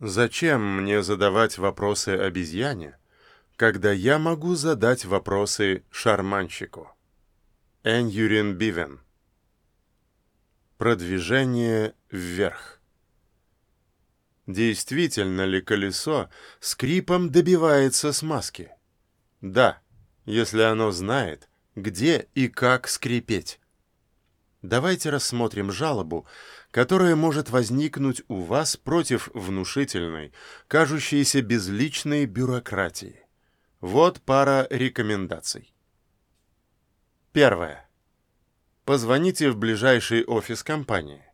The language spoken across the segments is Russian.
Зачем мне задавать вопросы обезьяне, когда я могу задать вопросы шарманщику? Эньюрин Бивен Продвижение вверх Действительно ли колесо скрипом добивается смазки? Да, если оно знает, где и как скрипеть. Давайте рассмотрим жалобу, которая может возникнуть у вас против внушительной, кажущейся безличной бюрократии. Вот пара рекомендаций. Первое. Позвоните в ближайший офис компании.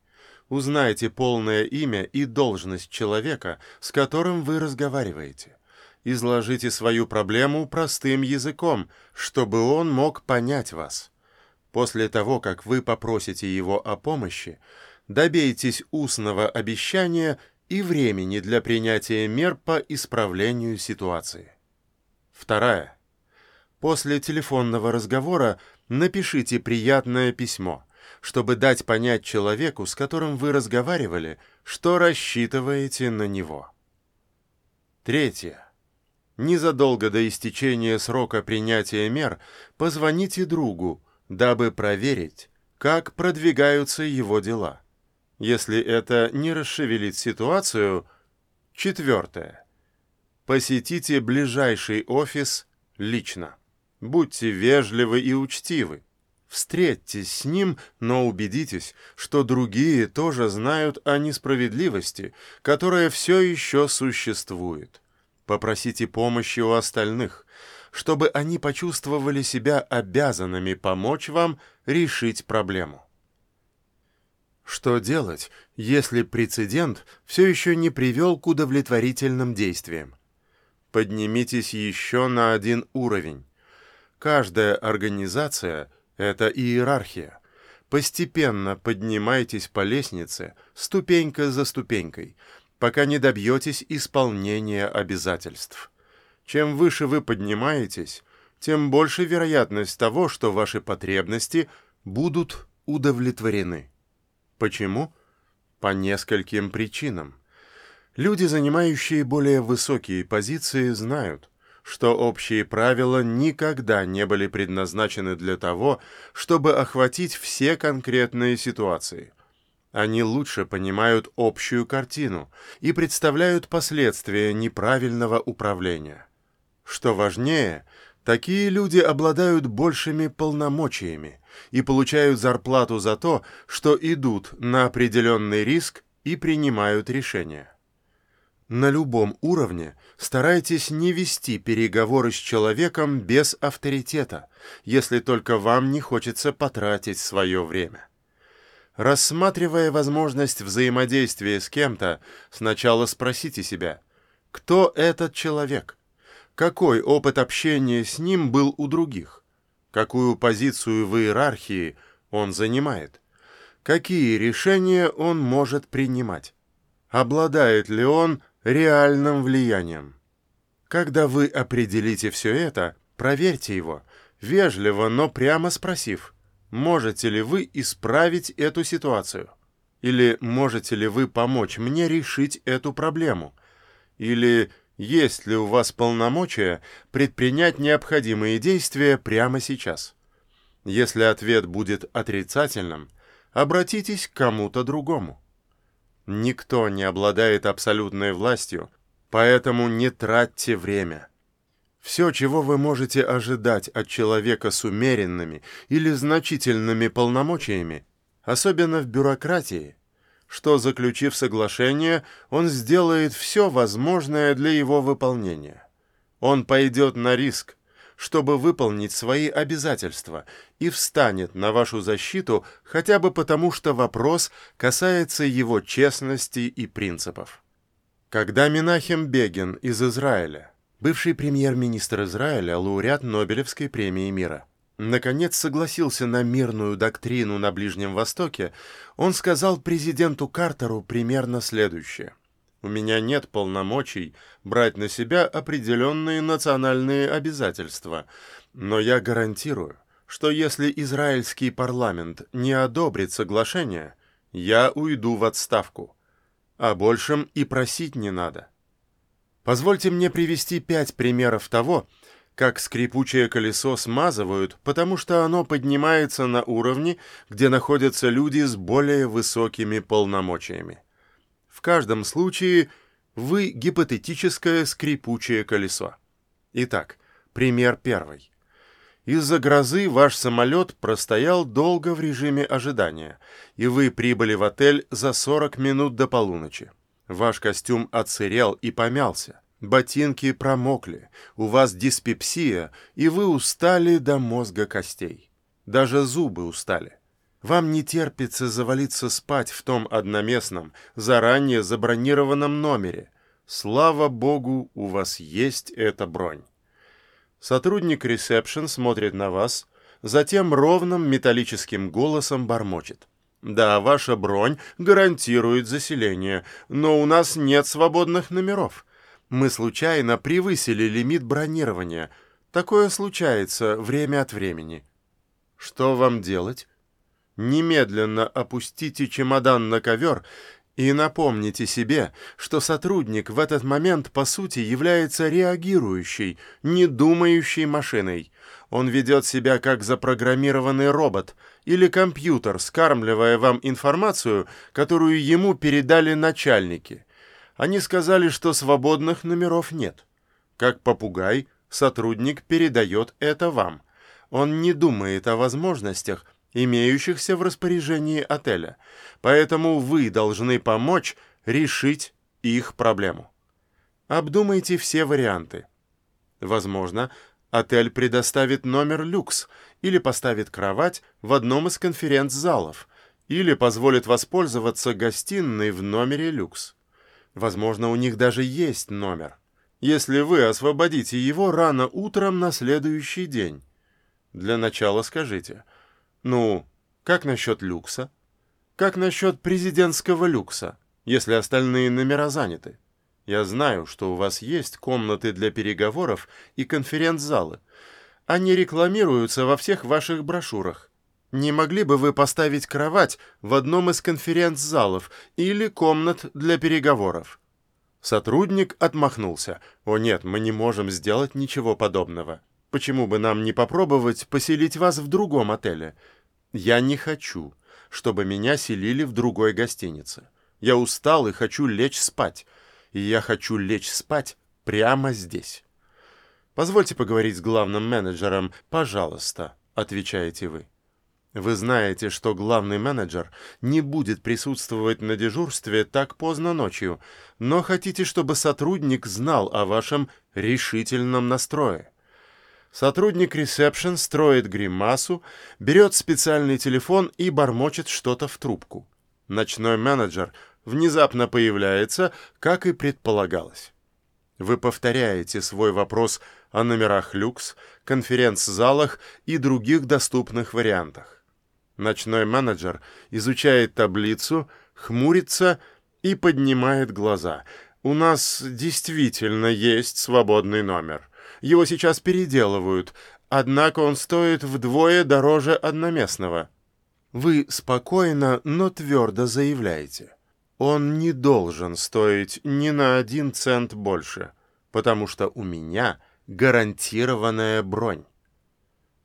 Узнайте полное имя и должность человека, с которым вы разговариваете. Изложите свою проблему простым языком, чтобы он мог понять вас. После того, как вы попросите его о помощи, добейтесь устного обещания и времени для принятия мер по исправлению ситуации. Вторая. После телефонного разговора напишите приятное письмо, чтобы дать понять человеку, с которым вы разговаривали, что рассчитываете на него. Третье. Незадолго до истечения срока принятия мер позвоните другу, дабы проверить, как продвигаются его дела. Если это не расшевелит ситуацию, четвертое. Посетите ближайший офис лично. Будьте вежливы и учтивы. Встретьтесь с ним, но убедитесь, что другие тоже знают о несправедливости, которая все еще существует. Попросите помощи у остальных, чтобы они почувствовали себя обязанными помочь вам решить проблему. Что делать, если прецедент все еще не привел к удовлетворительным действиям? Поднимитесь еще на один уровень. Каждая организация — это иерархия. Постепенно поднимайтесь по лестнице, ступенька за ступенькой, пока не добьетесь исполнения обязательств. Чем выше вы поднимаетесь, тем больше вероятность того, что ваши потребности будут удовлетворены. Почему? По нескольким причинам. Люди, занимающие более высокие позиции, знают, что общие правила никогда не были предназначены для того, чтобы охватить все конкретные ситуации. Они лучше понимают общую картину и представляют последствия неправильного управления. Что важнее, такие люди обладают большими полномочиями и получают зарплату за то, что идут на определенный риск и принимают решения. На любом уровне старайтесь не вести переговоры с человеком без авторитета, если только вам не хочется потратить свое время. Рассматривая возможность взаимодействия с кем-то, сначала спросите себя, кто этот человек? Какой опыт общения с ним был у других? Какую позицию в иерархии он занимает? Какие решения он может принимать? Обладает ли он реальным влиянием. Когда вы определите все это, проверьте его, вежливо, но прямо спросив, можете ли вы исправить эту ситуацию? Или можете ли вы помочь мне решить эту проблему? Или есть ли у вас полномочия предпринять необходимые действия прямо сейчас? Если ответ будет отрицательным, обратитесь к кому-то другому. Никто не обладает абсолютной властью, поэтому не тратьте время. Все, чего вы можете ожидать от человека с умеренными или значительными полномочиями, особенно в бюрократии, что, заключив соглашение, он сделает все возможное для его выполнения. Он пойдет на риск, чтобы выполнить свои обязательства и встанет на вашу защиту хотя бы потому, что вопрос касается его честности и принципов. Когда Минахем Бегин из Израиля, бывший премьер-министр Израиля, лауреат Нобелевской премии мира, наконец согласился на мирную доктрину на Ближнем Востоке, он сказал президенту Картеру примерно следующее – у меня нет полномочий брать на себя определенные национальные обязательства, но я гарантирую, что если израильский парламент не одобрит соглашение, я уйду в отставку. О большем и просить не надо. Позвольте мне привести пять примеров того, как скрипучее колесо смазывают, потому что оно поднимается на уровне, где находятся люди с более высокими полномочиями. В каждом случае вы гипотетическое скрипучее колесо. Итак, пример первый. Из-за грозы ваш самолет простоял долго в режиме ожидания, и вы прибыли в отель за 40 минут до полуночи. Ваш костюм отсырел и помялся, ботинки промокли, у вас диспепсия, и вы устали до мозга костей. Даже зубы устали. Вам не терпится завалиться спать в том одноместном, заранее забронированном номере. Слава богу, у вас есть эта бронь. Сотрудник ресепшн смотрит на вас, затем ровным металлическим голосом бормочет. «Да, ваша бронь гарантирует заселение, но у нас нет свободных номеров. Мы случайно превысили лимит бронирования. Такое случается время от времени». «Что вам делать?» «Немедленно опустите чемодан на ковер и напомните себе, что сотрудник в этот момент по сути является реагирующей, не думающей машиной. Он ведет себя как запрограммированный робот или компьютер, скармливая вам информацию, которую ему передали начальники. Они сказали, что свободных номеров нет. Как попугай, сотрудник передает это вам. Он не думает о возможностях, имеющихся в распоряжении отеля, поэтому вы должны помочь решить их проблему. Обдумайте все варианты. Возможно, отель предоставит номер люкс или поставит кровать в одном из конференц-залов или позволит воспользоваться гостиной в номере люкс. Возможно, у них даже есть номер, если вы освободите его рано утром на следующий день. Для начала скажите – ну, как насчет люкса? Как насчет президентского люкса, если остальные номера заняты? Я знаю, что у вас есть комнаты для переговоров и конференц-залы. Они рекламируются во всех ваших брошюрах. Не могли бы вы поставить кровать в одном из конференц-залов или комнат для переговоров? Сотрудник отмахнулся. «О нет, мы не можем сделать ничего подобного. Почему бы нам не попробовать поселить вас в другом отеле? Я не хочу, чтобы меня селили в другой гостинице. Я устал и хочу лечь спать. И я хочу лечь спать прямо здесь. Позвольте поговорить с главным менеджером, пожалуйста, отвечаете вы. Вы знаете, что главный менеджер не будет присутствовать на дежурстве так поздно ночью, но хотите, чтобы сотрудник знал о вашем решительном настрое. Сотрудник ресепшн строит гримасу, берет специальный телефон и бормочет что-то в трубку. Ночной менеджер внезапно появляется, как и предполагалось. Вы повторяете свой вопрос о номерах люкс, конференц-залах и других доступных вариантах. Ночной менеджер изучает таблицу, хмурится и поднимает глаза. «У нас действительно есть свободный номер». Его сейчас переделывают, однако он стоит вдвое дороже одноместного. Вы спокойно, но твердо заявляете. Он не должен стоить ни на один цент больше, потому что у меня гарантированная бронь.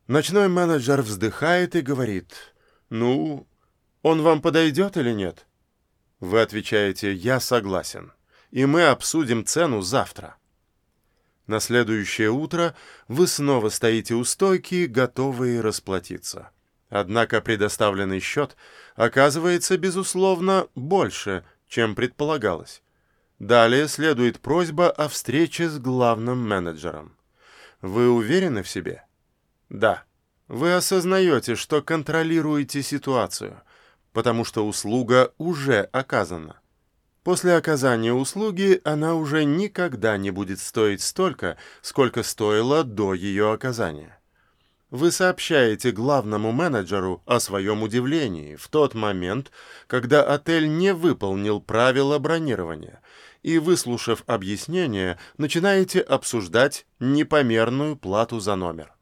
Ночной менеджер вздыхает и говорит, «Ну, он вам подойдет или нет?» Вы отвечаете, «Я согласен, и мы обсудим цену завтра». На следующее утро вы снова стоите у стойки, готовые расплатиться. Однако предоставленный счет оказывается, безусловно, больше, чем предполагалось. Далее следует просьба о встрече с главным менеджером. Вы уверены в себе? Да. Вы осознаете, что контролируете ситуацию, потому что услуга уже оказана. После оказания услуги она уже никогда не будет стоить столько, сколько стоила до ее оказания. Вы сообщаете главному менеджеру о своем удивлении в тот момент, когда отель не выполнил правила бронирования, и, выслушав объяснение, начинаете обсуждать непомерную плату за номер.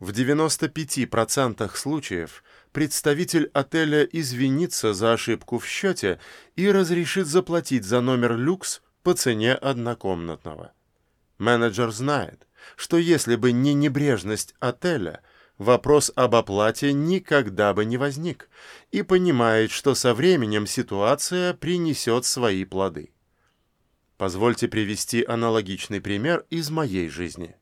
В 95% случаев представитель отеля извинится за ошибку в счете и разрешит заплатить за номер люкс по цене однокомнатного. Менеджер знает, что если бы не небрежность отеля, вопрос об оплате никогда бы не возник, и понимает, что со временем ситуация принесет свои плоды. Позвольте привести аналогичный пример из моей жизни.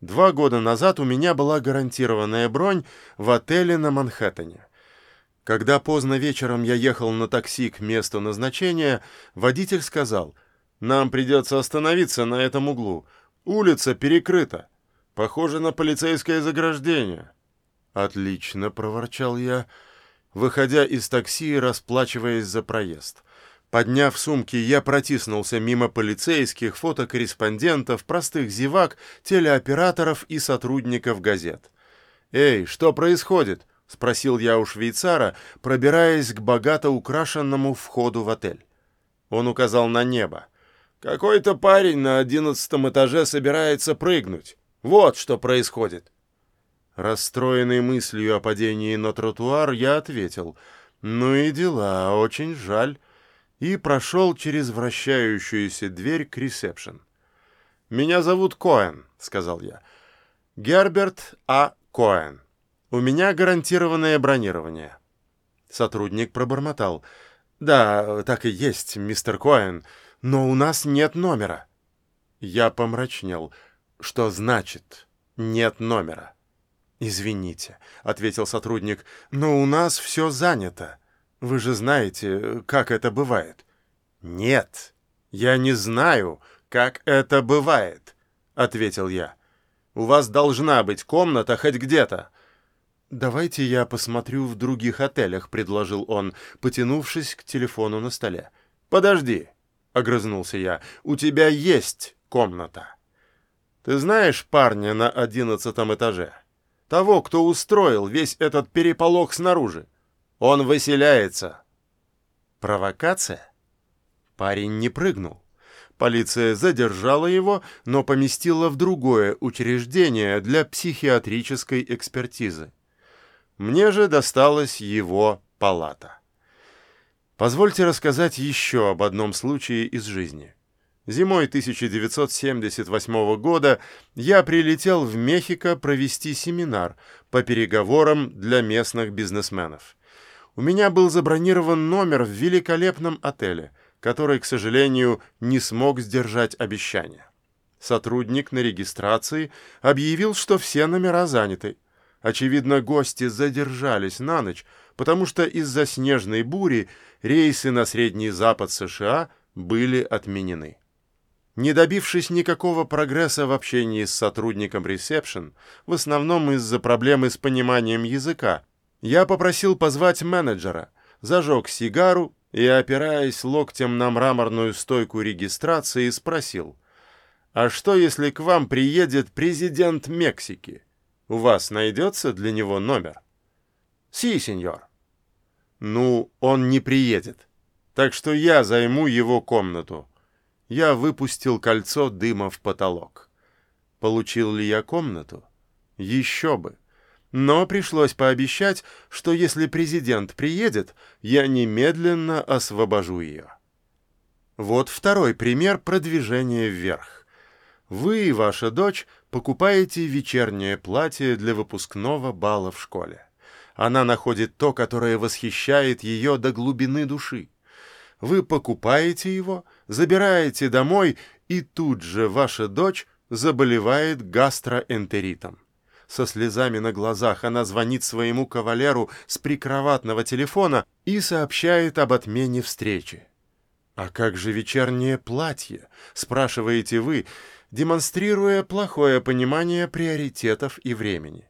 Два года назад у меня была гарантированная бронь в отеле на Манхэттене. Когда поздно вечером я ехал на такси к месту назначения, водитель сказал, «Нам придется остановиться на этом углу. Улица перекрыта. Похоже на полицейское заграждение». «Отлично», — проворчал я, выходя из такси и расплачиваясь за проезд. Подняв сумки, я протиснулся мимо полицейских, фотокорреспондентов, простых зевак, телеоператоров и сотрудников газет. «Эй, что происходит?» — спросил я у швейцара, пробираясь к богато украшенному входу в отель. Он указал на небо. «Какой-то парень на одиннадцатом этаже собирается прыгнуть. Вот что происходит». Расстроенный мыслью о падении на тротуар, я ответил. «Ну и дела, очень жаль» и прошел через вращающуюся дверь к ресепшн. «Меня зовут Коэн», — сказал я. «Герберт А. Коэн. У меня гарантированное бронирование». Сотрудник пробормотал. «Да, так и есть, мистер Коэн, но у нас нет номера». Я помрачнел. «Что значит «нет номера»?» «Извините», — ответил сотрудник, — «но у нас все занято». Вы же знаете, как это бывает. Нет, я не знаю, как это бывает, ответил я. У вас должна быть комната хоть где-то. Давайте я посмотрю в других отелях, предложил он, потянувшись к телефону на столе. Подожди, огрызнулся я. У тебя есть комната. Ты знаешь парня на одиннадцатом этаже? Того, кто устроил весь этот переполох снаружи? Он выселяется. Провокация? Парень не прыгнул. Полиция задержала его, но поместила в другое учреждение для психиатрической экспертизы. Мне же досталась его палата. Позвольте рассказать еще об одном случае из жизни. Зимой 1978 года я прилетел в Мехико провести семинар по переговорам для местных бизнесменов. У меня был забронирован номер в великолепном отеле, который, к сожалению, не смог сдержать обещания. Сотрудник на регистрации объявил, что все номера заняты. Очевидно, гости задержались на ночь, потому что из-за снежной бури рейсы на Средний Запад США были отменены. Не добившись никакого прогресса в общении с сотрудником ресепшн, в основном из-за проблемы с пониманием языка, я попросил позвать менеджера, зажег сигару и, опираясь локтем на мраморную стойку регистрации, спросил, «А что, если к вам приедет президент Мексики? У вас найдется для него номер?» «Си, сеньор». «Ну, он не приедет, так что я займу его комнату». Я выпустил кольцо дыма в потолок. Получил ли я комнату? Еще бы. Но пришлось пообещать, что если президент приедет, я немедленно освобожу ее. Вот второй пример продвижения вверх. Вы и ваша дочь покупаете вечернее платье для выпускного бала в школе. Она находит то, которое восхищает ее до глубины души. Вы покупаете его, забираете домой, и тут же ваша дочь заболевает гастроэнтеритом. Со слезами на глазах она звонит своему кавалеру с прикроватного телефона и сообщает об отмене встречи. «А как же вечернее платье?» — спрашиваете вы, демонстрируя плохое понимание приоритетов и времени.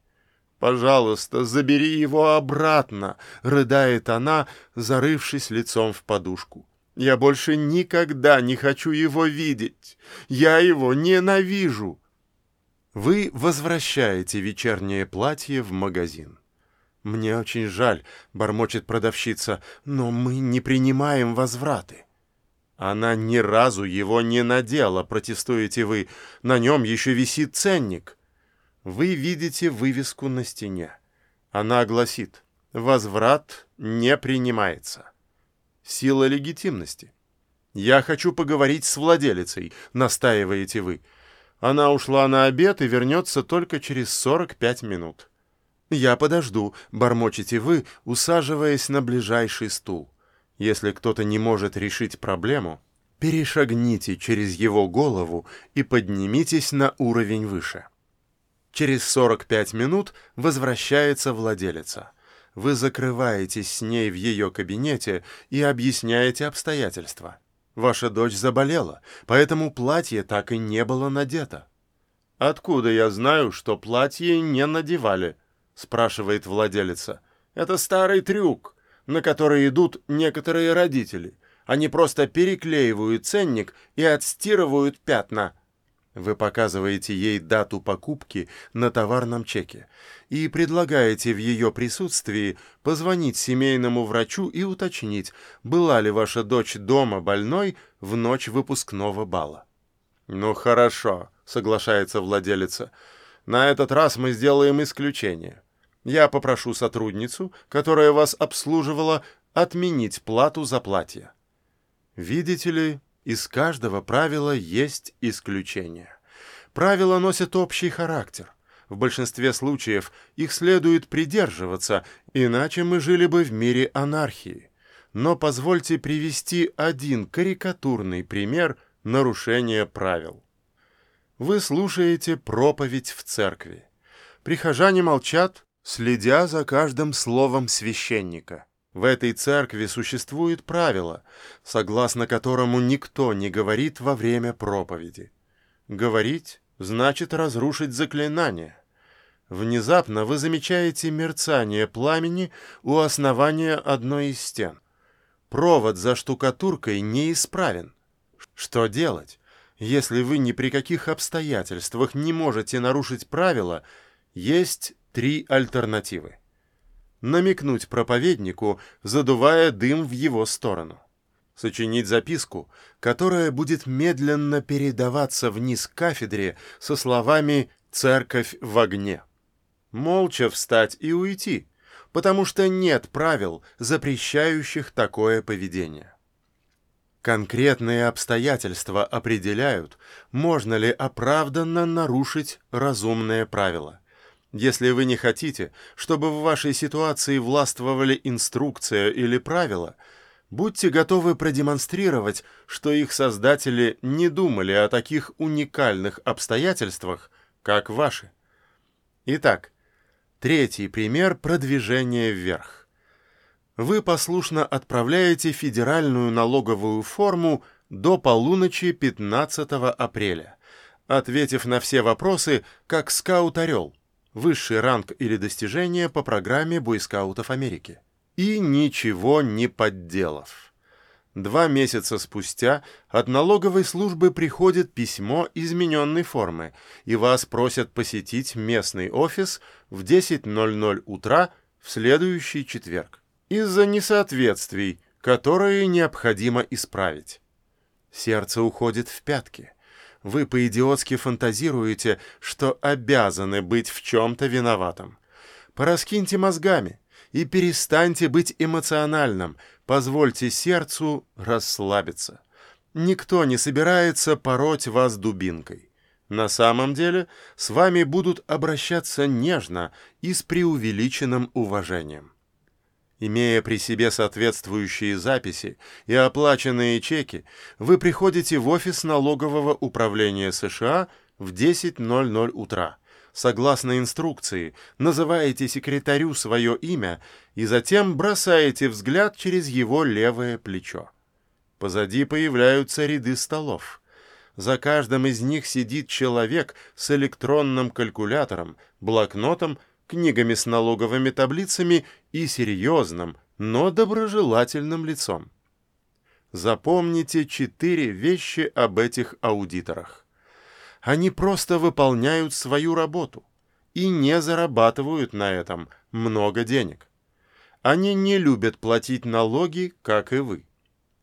«Пожалуйста, забери его обратно!» — рыдает она, зарывшись лицом в подушку. «Я больше никогда не хочу его видеть! Я его ненавижу!» Вы возвращаете вечернее платье в магазин. «Мне очень жаль», — бормочет продавщица, — «но мы не принимаем возвраты». Она ни разу его не надела, протестуете вы. На нем еще висит ценник. Вы видите вывеску на стене. Она гласит Возврат не принимается. Сила легитимности. «Я хочу поговорить с владелицей», — настаиваете вы. Она ушла на обед и вернется только через 45 минут. «Я подожду», — бормочете вы, усаживаясь на ближайший стул. Если кто-то не может решить проблему, перешагните через его голову и поднимитесь на уровень выше. Через 45 минут возвращается владелица. Вы закрываетесь с ней в ее кабинете и объясняете обстоятельства. Ваша дочь заболела, поэтому платье так и не было надето. «Откуда я знаю, что платье не надевали?» — спрашивает владелица. «Это старый трюк, на который идут некоторые родители. Они просто переклеивают ценник и отстирывают пятна». Вы показываете ей дату покупки на товарном чеке и предлагаете в ее присутствии позвонить семейному врачу и уточнить, была ли ваша дочь дома больной в ночь выпускного бала. «Ну хорошо», — соглашается владелица, — «на этот раз мы сделаем исключение. Я попрошу сотрудницу, которая вас обслуживала, отменить плату за платье». Видите ли, из каждого правила есть исключение. Правила носят общий характер. В большинстве случаев их следует придерживаться, иначе мы жили бы в мире анархии. Но позвольте привести один карикатурный пример нарушения правил. Вы слушаете проповедь в церкви. Прихожане молчат, следя за каждым словом священника. В этой церкви существует правило, согласно которому никто не говорит во время проповеди. Говорить значит разрушить заклинание. Внезапно вы замечаете мерцание пламени у основания одной из стен. Провод за штукатуркой неисправен. Что делать? Если вы ни при каких обстоятельствах не можете нарушить правила, есть три альтернативы намекнуть проповеднику, задувая дым в его сторону. Сочинить записку, которая будет медленно передаваться вниз к кафедре со словами «Церковь в огне». Молча встать и уйти, потому что нет правил, запрещающих такое поведение. Конкретные обстоятельства определяют, можно ли оправданно нарушить разумное правило – если вы не хотите, чтобы в вашей ситуации властвовали инструкция или правила, будьте готовы продемонстрировать, что их создатели не думали о таких уникальных обстоятельствах, как ваши. Итак, третий пример продвижения вверх. Вы послушно отправляете федеральную налоговую форму до полуночи 15 апреля, ответив на все вопросы, как скаут-орел – высший ранг или достижение по программе бойскаутов Америки. И ничего не подделав. Два месяца спустя от налоговой службы приходит письмо измененной формы, и вас просят посетить местный офис в 10.00 утра в следующий четверг из-за несоответствий, которые необходимо исправить. Сердце уходит в пятки. Вы по-идиотски фантазируете, что обязаны быть в чем-то виноватым. Пораскиньте мозгами и перестаньте быть эмоциональным, позвольте сердцу расслабиться. Никто не собирается пороть вас дубинкой. На самом деле с вами будут обращаться нежно и с преувеличенным уважением. Имея при себе соответствующие записи и оплаченные чеки, вы приходите в офис налогового управления США в 10.00 утра. Согласно инструкции, называете секретарю свое имя и затем бросаете взгляд через его левое плечо. Позади появляются ряды столов. За каждым из них сидит человек с электронным калькулятором, блокнотом книгами с налоговыми таблицами и серьезным, но доброжелательным лицом. Запомните четыре вещи об этих аудиторах. Они просто выполняют свою работу и не зарабатывают на этом много денег. Они не любят платить налоги, как и вы.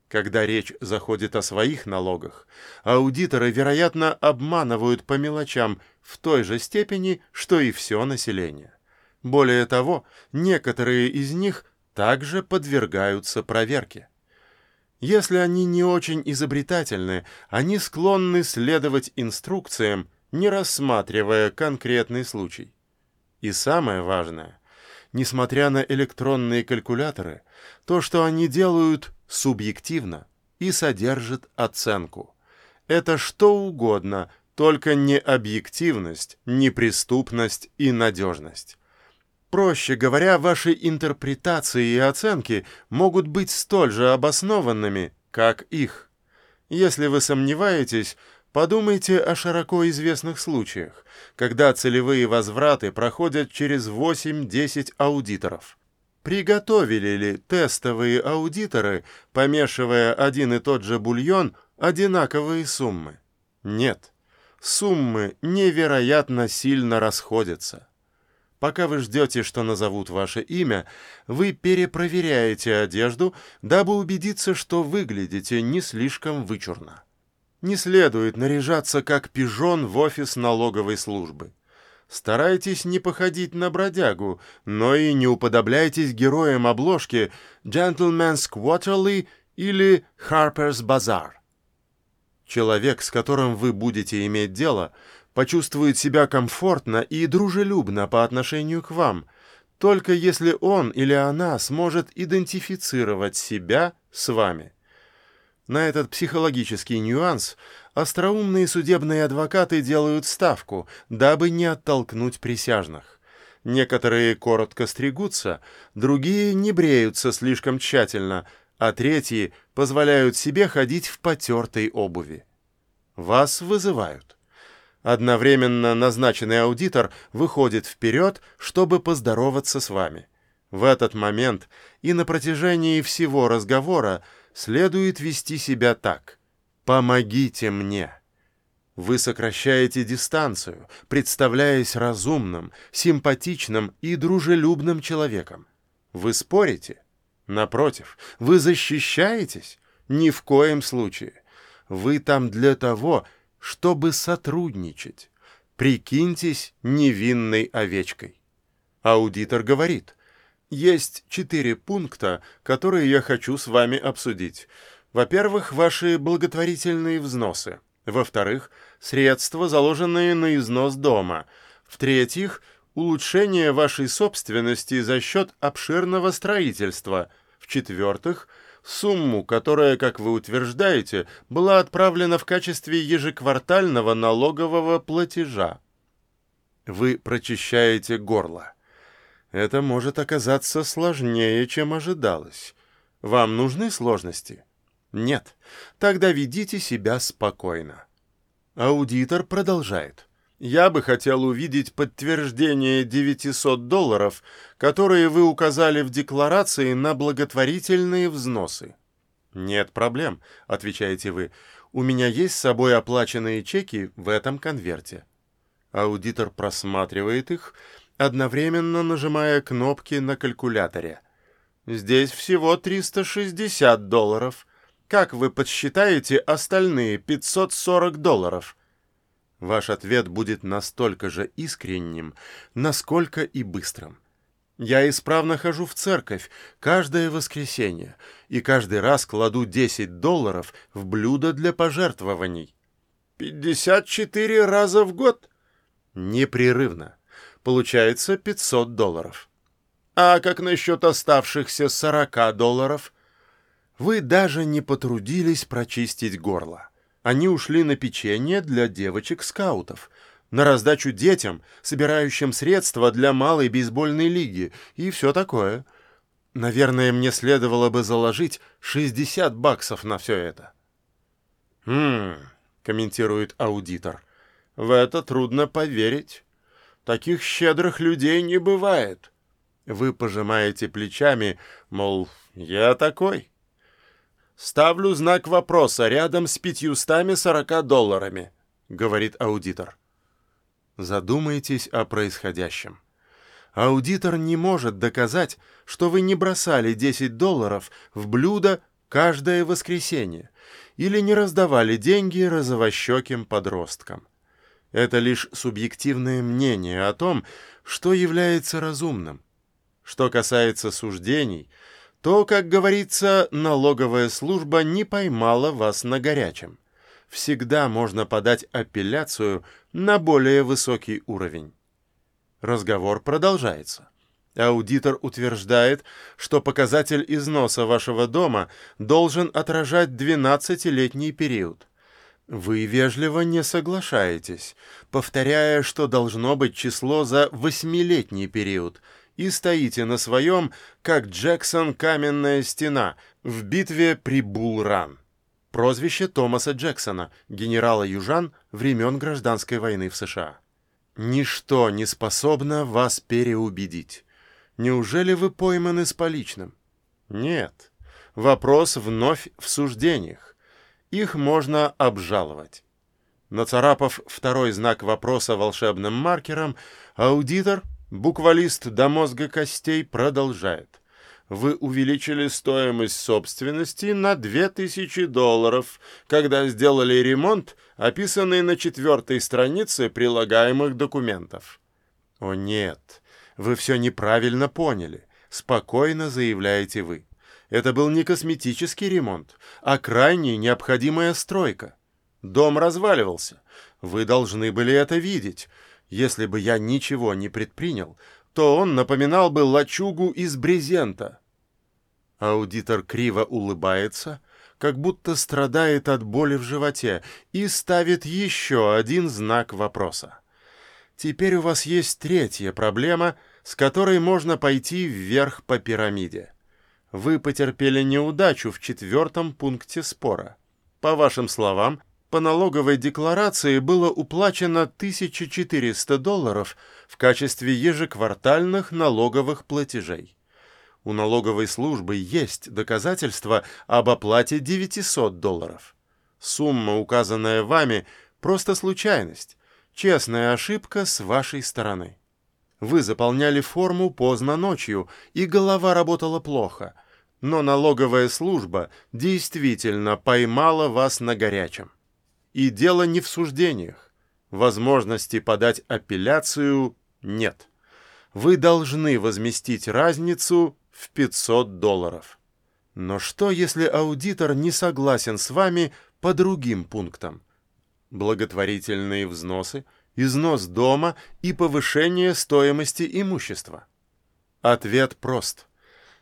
Когда речь заходит о своих налогах, аудиторы, вероятно, обманывают по мелочам в той же степени, что и все население. Более того, некоторые из них также подвергаются проверке. Если они не очень изобретательны, они склонны следовать инструкциям, не рассматривая конкретный случай. И самое важное, несмотря на электронные калькуляторы, то, что они делают, субъективно и содержит оценку. Это что угодно, только не объективность, неприступность и надежность. Проще говоря, ваши интерпретации и оценки могут быть столь же обоснованными, как их. Если вы сомневаетесь, подумайте о широко известных случаях, когда целевые возвраты проходят через 8-10 аудиторов. Приготовили ли тестовые аудиторы, помешивая один и тот же бульон, одинаковые суммы? Нет. Суммы невероятно сильно расходятся. Пока вы ждете, что назовут ваше имя, вы перепроверяете одежду, дабы убедиться, что выглядите не слишком вычурно. Не следует наряжаться как пижон в офис налоговой службы. Старайтесь не походить на бродягу, но и не уподобляйтесь героям обложки «Gentleman's Quarterly» или «Harper's Bazaar». Человек, с которым вы будете иметь дело – почувствует себя комфортно и дружелюбно по отношению к вам, только если он или она сможет идентифицировать себя с вами. На этот психологический нюанс остроумные судебные адвокаты делают ставку, дабы не оттолкнуть присяжных. Некоторые коротко стригутся, другие не бреются слишком тщательно, а третьи позволяют себе ходить в потертой обуви. Вас вызывают. Одновременно назначенный аудитор выходит вперед, чтобы поздороваться с вами. В этот момент и на протяжении всего разговора следует вести себя так. «Помогите мне». Вы сокращаете дистанцию, представляясь разумным, симпатичным и дружелюбным человеком. Вы спорите? Напротив, вы защищаетесь? Ни в коем случае. Вы там для того, чтобы сотрудничать. Прикиньтесь невинной овечкой. Аудитор говорит, есть четыре пункта, которые я хочу с вами обсудить. Во-первых, ваши благотворительные взносы. Во-вторых, средства, заложенные на износ дома. В-третьих, улучшение вашей собственности за счет обширного строительства. В-четвертых, сумму, которая, как вы утверждаете, была отправлена в качестве ежеквартального налогового платежа. Вы прочищаете горло. Это может оказаться сложнее, чем ожидалось. Вам нужны сложности? Нет. Тогда ведите себя спокойно. Аудитор продолжает. Я бы хотел увидеть подтверждение 900 долларов, которые вы указали в декларации на благотворительные взносы. Нет проблем, отвечаете вы. У меня есть с собой оплаченные чеки в этом конверте. Аудитор просматривает их, одновременно нажимая кнопки на калькуляторе. Здесь всего 360 долларов. Как вы подсчитаете остальные 540 долларов? Ваш ответ будет настолько же искренним, насколько и быстрым. Я исправно хожу в церковь каждое воскресенье и каждый раз кладу 10 долларов в блюдо для пожертвований. 54 раза в год? Непрерывно. Получается 500 долларов. А как насчет оставшихся 40 долларов? Вы даже не потрудились прочистить горло. Они ушли на печенье для девочек-скаутов, на раздачу детям, собирающим средства для малой бейсбольной лиги и все такое. Наверное, мне следовало бы заложить 60 баксов на все это. «Хм...» — комментирует аудитор. «В это трудно поверить. Таких щедрых людей не бывает. Вы пожимаете плечами, мол, я такой». «Ставлю знак вопроса рядом с пятьюстами сорока долларами», — говорит аудитор. Задумайтесь о происходящем. Аудитор не может доказать, что вы не бросали 10 долларов в блюдо каждое воскресенье или не раздавали деньги розовощеким подросткам. Это лишь субъективное мнение о том, что является разумным. Что касается суждений, то, как говорится, налоговая служба не поймала вас на горячем. Всегда можно подать апелляцию на более высокий уровень. Разговор продолжается. Аудитор утверждает, что показатель износа вашего дома должен отражать 12-летний период. Вы вежливо не соглашаетесь, повторяя, что должно быть число за восьмилетний период, и стоите на своем, как Джексон «Каменная стена» в битве при Булран. Прозвище Томаса Джексона, генерала южан времен Гражданской войны в США. Ничто не способно вас переубедить. Неужели вы пойманы с поличным? Нет. Вопрос вновь в суждениях. Их можно обжаловать. Нацарапав второй знак вопроса волшебным маркером, аудитор, буквалист до мозга костей, продолжает. Вы увеличили стоимость собственности на 2000 долларов, когда сделали ремонт, описанный на четвертой странице прилагаемых документов. О нет, вы все неправильно поняли, спокойно заявляете вы. Это был не косметический ремонт, а крайне необходимая стройка. Дом разваливался. Вы должны были это видеть. Если бы я ничего не предпринял, то он напоминал бы лачугу из брезента. Аудитор криво улыбается, как будто страдает от боли в животе, и ставит еще один знак вопроса. Теперь у вас есть третья проблема, с которой можно пойти вверх по пирамиде. Вы потерпели неудачу в четвертом пункте спора. По вашим словам, по налоговой декларации было уплачено 1400 долларов в качестве ежеквартальных налоговых платежей. У налоговой службы есть доказательства об оплате 900 долларов. Сумма, указанная вами, просто случайность, Честная ошибка с вашей стороны. Вы заполняли форму поздно ночью, и голова работала плохо, но налоговая служба действительно поймала вас на горячем. И дело не в суждениях. Возможности подать апелляцию нет. Вы должны возместить разницу в 500 долларов. Но что, если аудитор не согласен с вами по другим пунктам? благотворительные взносы, износ дома и повышение стоимости имущества? Ответ прост.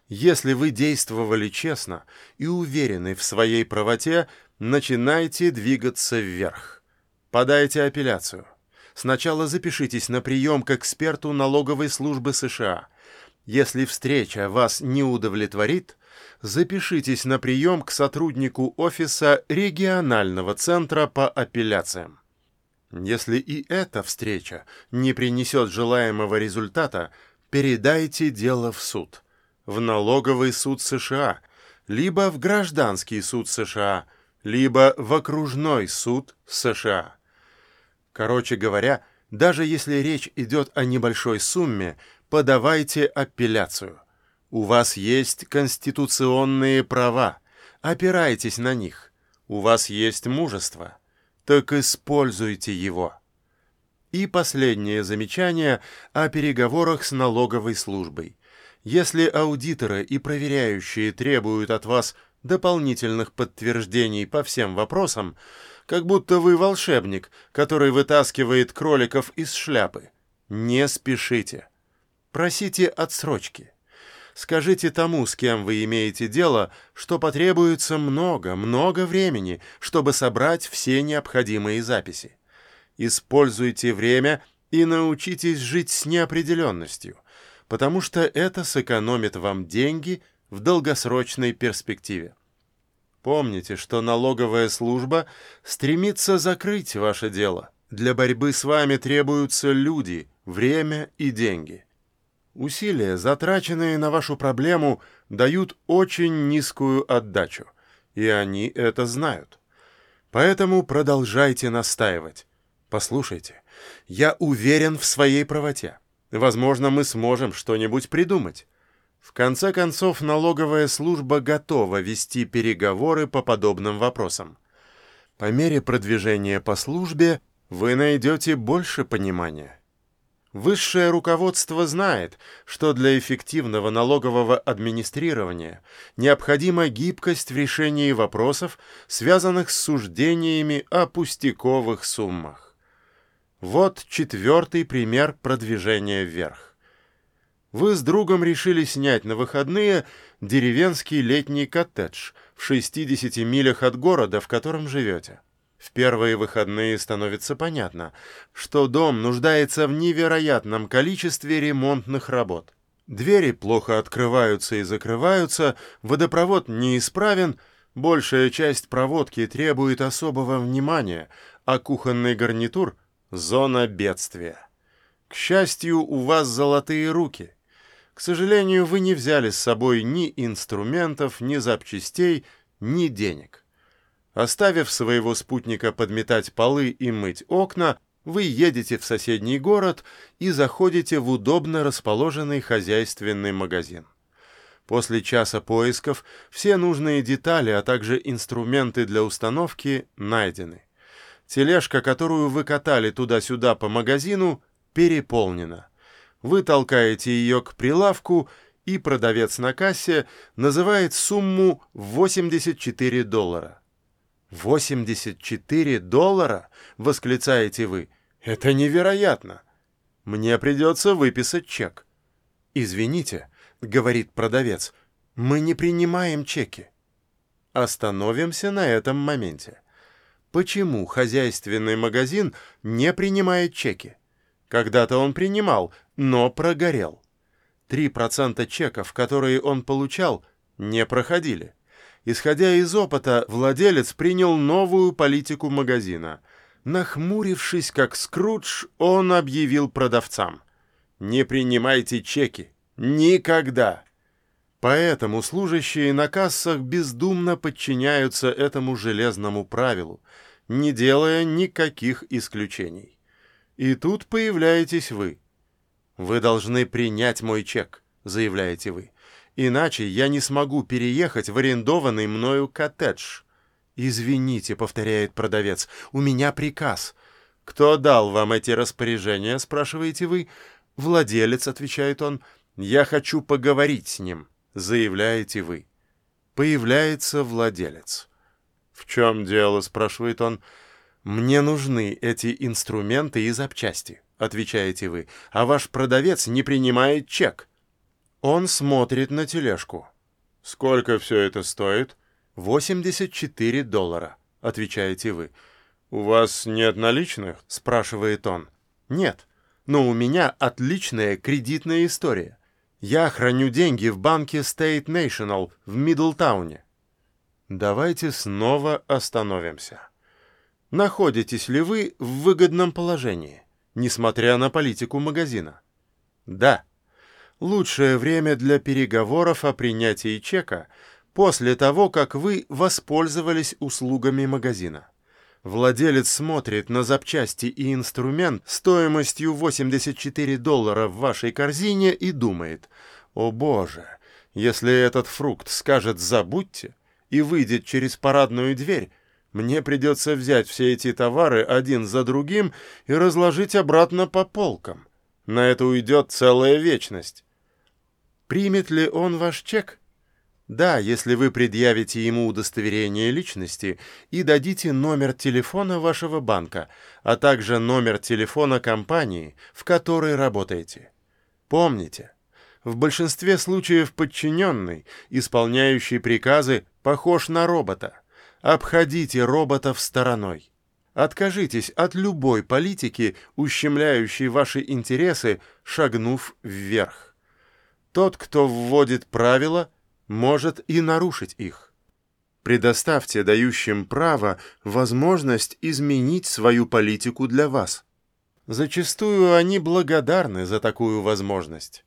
Если вы действовали честно и уверены в своей правоте, начинайте двигаться вверх. Подайте апелляцию. Сначала запишитесь на прием к эксперту налоговой службы США. Если встреча вас не удовлетворит, запишитесь на прием к сотруднику офиса регионального центра по апелляциям. Если и эта встреча не принесет желаемого результата, передайте дело в суд, в налоговый суд США, либо в гражданский суд США, либо в окружной суд США. Короче говоря, даже если речь идет о небольшой сумме, подавайте апелляцию – у вас есть конституционные права. Опирайтесь на них. У вас есть мужество. Так используйте его. И последнее замечание о переговорах с налоговой службой. Если аудиторы и проверяющие требуют от вас дополнительных подтверждений по всем вопросам, как будто вы волшебник, который вытаскивает кроликов из шляпы, не спешите. Просите отсрочки. Скажите тому, с кем вы имеете дело, что потребуется много, много времени, чтобы собрать все необходимые записи. Используйте время и научитесь жить с неопределенностью, потому что это сэкономит вам деньги в долгосрочной перспективе. Помните, что налоговая служба стремится закрыть ваше дело. Для борьбы с вами требуются люди, время и деньги – Усилия, затраченные на вашу проблему, дают очень низкую отдачу, и они это знают. Поэтому продолжайте настаивать. Послушайте, я уверен в своей правоте. Возможно, мы сможем что-нибудь придумать. В конце концов, налоговая служба готова вести переговоры по подобным вопросам. По мере продвижения по службе вы найдете больше понимания. Высшее руководство знает, что для эффективного налогового администрирования необходима гибкость в решении вопросов, связанных с суждениями о пустяковых суммах. Вот четвертый пример продвижения вверх. Вы с другом решили снять на выходные деревенский летний коттедж в 60 милях от города, в котором живете. В первые выходные становится понятно, что дом нуждается в невероятном количестве ремонтных работ. Двери плохо открываются и закрываются, водопровод неисправен, большая часть проводки требует особого внимания, а кухонный гарнитур — зона бедствия. К счастью, у вас золотые руки. К сожалению, вы не взяли с собой ни инструментов, ни запчастей, ни денег. Оставив своего спутника подметать полы и мыть окна, вы едете в соседний город и заходите в удобно расположенный хозяйственный магазин. После часа поисков все нужные детали, а также инструменты для установки найдены. Тележка, которую вы катали туда-сюда по магазину, переполнена. Вы толкаете ее к прилавку, и продавец на кассе называет сумму 84 доллара. 84 доллара?» — восклицаете вы. «Это невероятно! Мне придется выписать чек». «Извините», — говорит продавец, — «мы не принимаем чеки». Остановимся на этом моменте. Почему хозяйственный магазин не принимает чеки? Когда-то он принимал, но прогорел. 3% чеков, которые он получал, не проходили. Исходя из опыта, владелец принял новую политику магазина. Нахмурившись, как Скрудж, он объявил продавцам. «Не принимайте чеки. Никогда!» Поэтому служащие на кассах бездумно подчиняются этому железному правилу, не делая никаких исключений. И тут появляетесь вы. «Вы должны принять мой чек», — заявляете вы. Иначе я не смогу переехать в арендованный мною коттедж. «Извините», — повторяет продавец, — «у меня приказ». «Кто дал вам эти распоряжения?» — спрашиваете вы. «Владелец», — отвечает он, — «я хочу поговорить с ним», — заявляете вы. Появляется владелец. «В чем дело?» — спрашивает он. «Мне нужны эти инструменты и запчасти», — отвечаете вы, «а ваш продавец не принимает чек». Он смотрит на тележку. «Сколько все это стоит?» «84 доллара», — отвечаете вы. «У вас нет наличных?» — спрашивает он. «Нет, но у меня отличная кредитная история. Я храню деньги в банке State National в Мидлтауне». Давайте снова остановимся. Находитесь ли вы в выгодном положении, несмотря на политику магазина? Да лучшее время для переговоров о принятии чека после того, как вы воспользовались услугами магазина. Владелец смотрит на запчасти и инструмент стоимостью 84 доллара в вашей корзине и думает, «О боже, если этот фрукт скажет «забудьте» и выйдет через парадную дверь, мне придется взять все эти товары один за другим и разложить обратно по полкам. На это уйдет целая вечность». Примет ли он ваш чек? Да, если вы предъявите ему удостоверение личности и дадите номер телефона вашего банка, а также номер телефона компании, в которой работаете. Помните, в большинстве случаев подчиненный, исполняющий приказы, похож на робота. Обходите роботов стороной. Откажитесь от любой политики, ущемляющей ваши интересы, шагнув вверх. Тот, кто вводит правила, может и нарушить их. Предоставьте дающим право возможность изменить свою политику для вас. Зачастую они благодарны за такую возможность.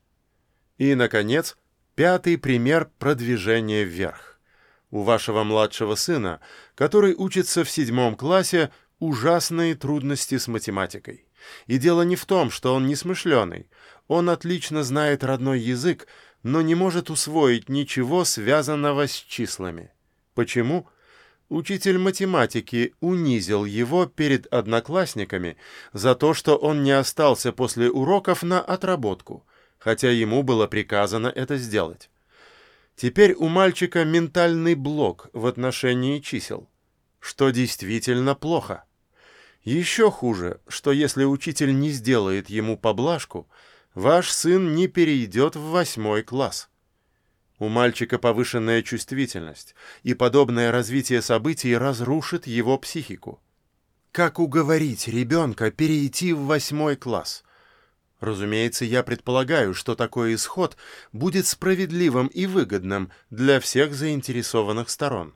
И, наконец, пятый пример продвижения вверх. У вашего младшего сына, который учится в седьмом классе, ужасные трудности с математикой. И дело не в том, что он несмышленый. Он отлично знает родной язык, но не может усвоить ничего, связанного с числами. Почему? Учитель математики унизил его перед одноклассниками за то, что он не остался после уроков на отработку, хотя ему было приказано это сделать. Теперь у мальчика ментальный блок в отношении чисел, что действительно плохо. Еще хуже, что если учитель не сделает ему поблажку, ваш сын не перейдет в восьмой класс. У мальчика повышенная чувствительность, и подобное развитие событий разрушит его психику. Как уговорить ребенка перейти в восьмой класс? Разумеется, я предполагаю, что такой исход будет справедливым и выгодным для всех заинтересованных сторон.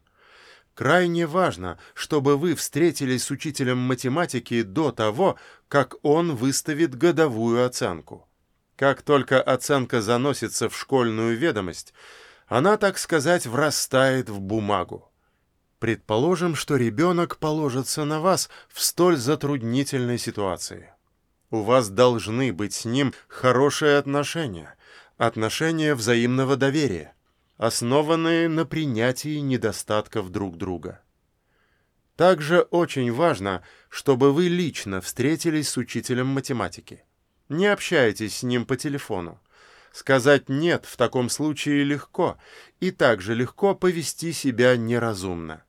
Крайне важно, чтобы вы встретились с учителем математики до того, как он выставит годовую оценку. Как только оценка заносится в школьную ведомость, она, так сказать, врастает в бумагу. Предположим, что ребенок положится на вас в столь затруднительной ситуации. У вас должны быть с ним хорошие отношения, отношения взаимного доверия, основанные на принятии недостатков друг друга. Также очень важно, чтобы вы лично встретились с учителем математики. Не общайтесь с ним по телефону. Сказать «нет» в таком случае легко, и также легко повести себя неразумно.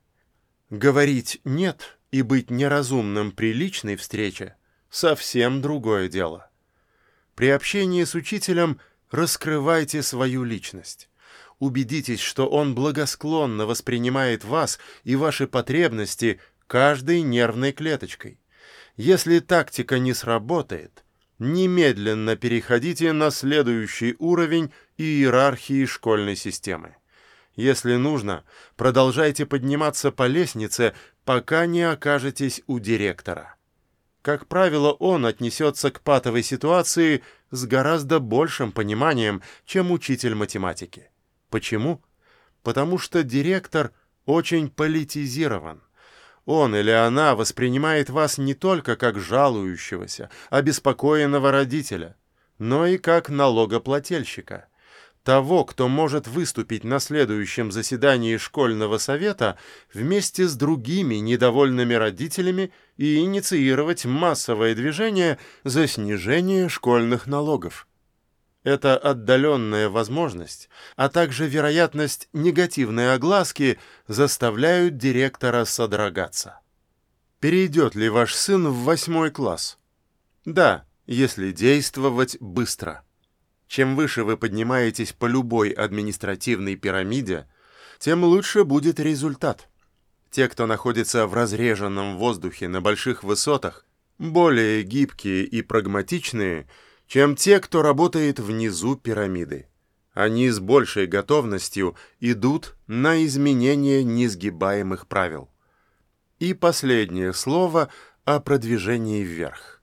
Говорить «нет» и быть неразумным при личной встрече – совсем другое дело. При общении с учителем раскрывайте свою личность. Убедитесь, что он благосклонно воспринимает вас и ваши потребности каждой нервной клеточкой. Если тактика не сработает – немедленно переходите на следующий уровень иерархии школьной системы. Если нужно, продолжайте подниматься по лестнице, пока не окажетесь у директора. Как правило, он отнесется к патовой ситуации с гораздо большим пониманием, чем учитель математики. Почему? Потому что директор очень политизирован. Он или она воспринимает вас не только как жалующегося, обеспокоенного родителя, но и как налогоплательщика. Того, кто может выступить на следующем заседании школьного совета вместе с другими недовольными родителями и инициировать массовое движение за снижение школьных налогов. Эта отдаленная возможность, а также вероятность негативной огласки заставляют директора содрогаться. Перейдет ли ваш сын в восьмой класс? Да, если действовать быстро. Чем выше вы поднимаетесь по любой административной пирамиде, тем лучше будет результат. Те, кто находится в разреженном воздухе на больших высотах, более гибкие и прагматичные – чем те, кто работает внизу пирамиды. Они с большей готовностью идут на изменение несгибаемых правил. И последнее слово о продвижении вверх.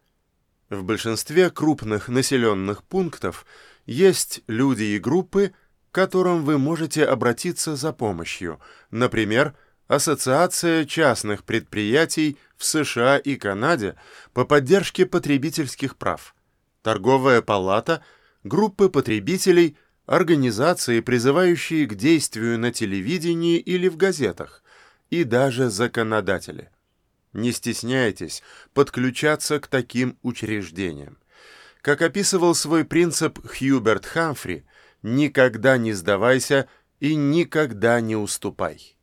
В большинстве крупных населенных пунктов есть люди и группы, к которым вы можете обратиться за помощью, например, Ассоциация частных предприятий в США и Канаде по поддержке потребительских прав – торговая палата, группы потребителей, организации, призывающие к действию на телевидении или в газетах, и даже законодатели. Не стесняйтесь подключаться к таким учреждениям. Как описывал свой принцип Хьюберт Хамфри, никогда не сдавайся и никогда не уступай.